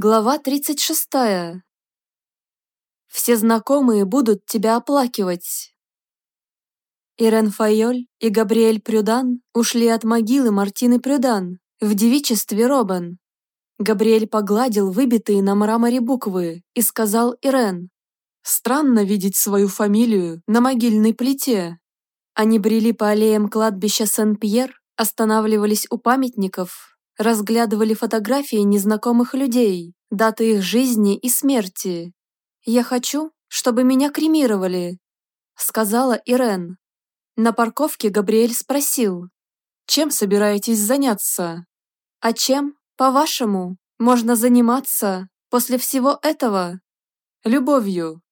Глава 36. Все знакомые будут тебя оплакивать. Ирен Файоль и Габриэль Прюдан ушли от могилы Мартины Прюдан в девичестве Робен. Габриэль погладил выбитые на мраморе буквы и сказал Ирен, «Странно видеть свою фамилию на могильной плите». Они брели по аллеям кладбища Сен-Пьер, останавливались у памятников, разглядывали фотографии незнакомых людей, даты их жизни и смерти. «Я хочу, чтобы меня кремировали», — сказала Ирен. На парковке Габриэль спросил, «Чем собираетесь заняться?» «А чем, по-вашему, можно заниматься после всего этого?» «Любовью.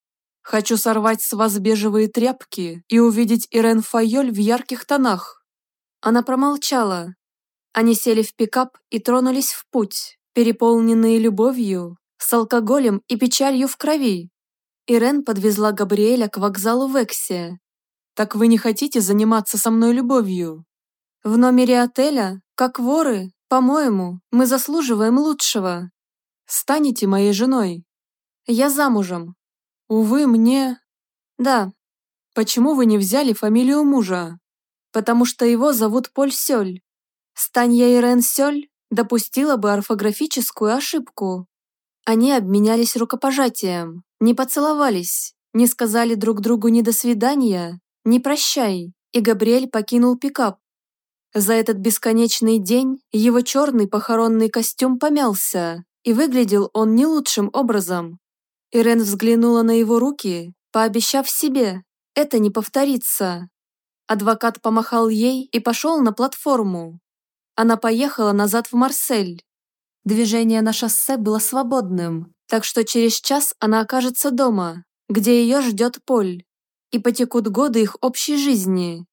Хочу сорвать с вас бежевые тряпки и увидеть Ирен Файоль в ярких тонах». Она промолчала, они сели в пикап и тронулись в путь, переполненные любовью, с алкоголем и печалью в крови. Ирен подвезла Габриэля к вокзалу в Эксе. «Так вы не хотите заниматься со мной любовью?» «В номере отеля, как воры, по-моему, мы заслуживаем лучшего. Станете моей женой?» «Я замужем». «Увы, мне...» «Да». «Почему вы не взяли фамилию мужа?» «Потому что его зовут Поль Сёль. Станья Ирен Сёль допустила бы орфографическую ошибку. Они обменялись рукопожатием, не поцеловались, не сказали друг другу ни до свидания, ни прощай, и Габриэль покинул пикап. За этот бесконечный день его черный похоронный костюм помялся, и выглядел он не лучшим образом. Ирен взглянула на его руки, пообещав себе, это не повторится. Адвокат помахал ей и пошел на платформу, она поехала назад в Марсель. Движение на шоссе было свободным, так что через час она окажется дома, где ее ждет Поль, и потекут годы их общей жизни.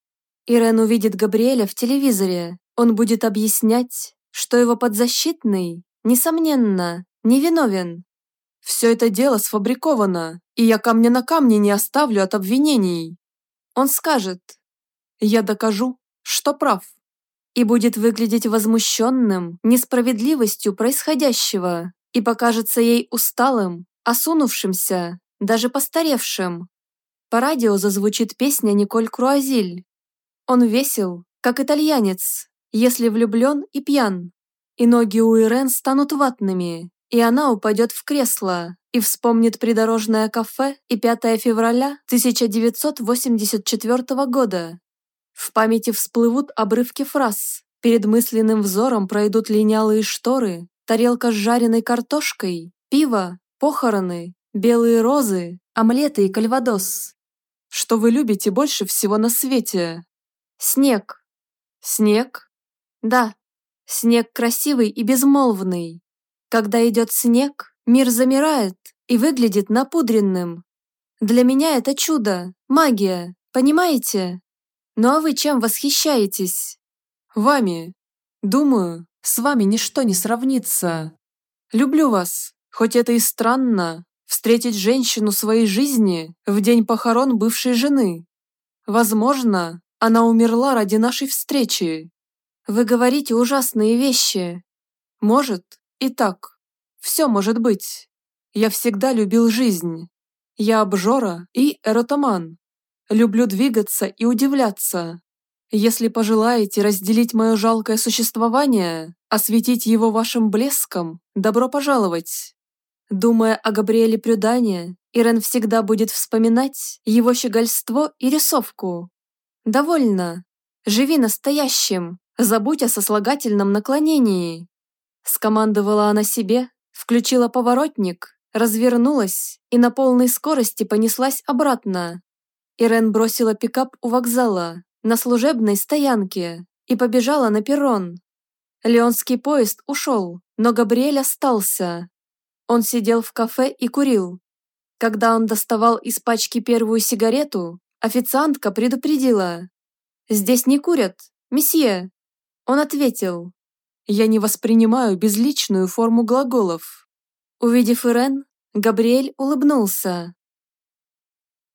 Ирен увидит Габриэля в телевизоре, он будет объяснять, что его подзащитный, несомненно, невиновен. Все это дело сфабриковано, и я камня на камне не оставлю от обвинений. Он скажет, я докажу, что прав и будет выглядеть возмущенным несправедливостью происходящего и покажется ей усталым, осунувшимся, даже постаревшим. По радио зазвучит песня Николь Круазиль. Он весел, как итальянец, если влюблен и пьян. И ноги у Ирен станут ватными, и она упадет в кресло и вспомнит придорожное кафе и 5 февраля 1984 года, в памяти всплывут обрывки фраз. Перед мысленным взором пройдут линялые шторы, тарелка с жареной картошкой, пиво, похороны, белые розы, омлеты и кальвадос. Что вы любите больше всего на свете? Снег. Снег? Да. Снег красивый и безмолвный. Когда идет снег, мир замирает и выглядит напудренным. Для меня это чудо, магия, понимаете? Ну а вы чем восхищаетесь? Вами. Думаю, с вами ничто не сравнится. Люблю вас, хоть это и странно, встретить женщину своей жизни в день похорон бывшей жены. Возможно, она умерла ради нашей встречи. Вы говорите ужасные вещи. Может, и так. Все может быть. Я всегда любил жизнь. Я обжора и эротоман. Люблю двигаться и удивляться. Если пожелаете разделить мое жалкое существование, осветить его вашим блеском, добро пожаловать. Думая о Габриэле Прюдане, Ирен всегда будет вспоминать его щегольство и рисовку. Довольно. Живи настоящим, забудь о сослагательном наклонении. Скомандовала она себе, включила поворотник, развернулась и на полной скорости понеслась обратно, Ирен бросила пикап у вокзала, на служебной стоянке, и побежала на перрон. Леонский поезд ушел, но Габриэль остался. Он сидел в кафе и курил. Когда он доставал из пачки первую сигарету, официантка предупредила. «Здесь не курят, месье!» Он ответил. «Я не воспринимаю безличную форму глаголов». Увидев Ирен, Габриэль улыбнулся.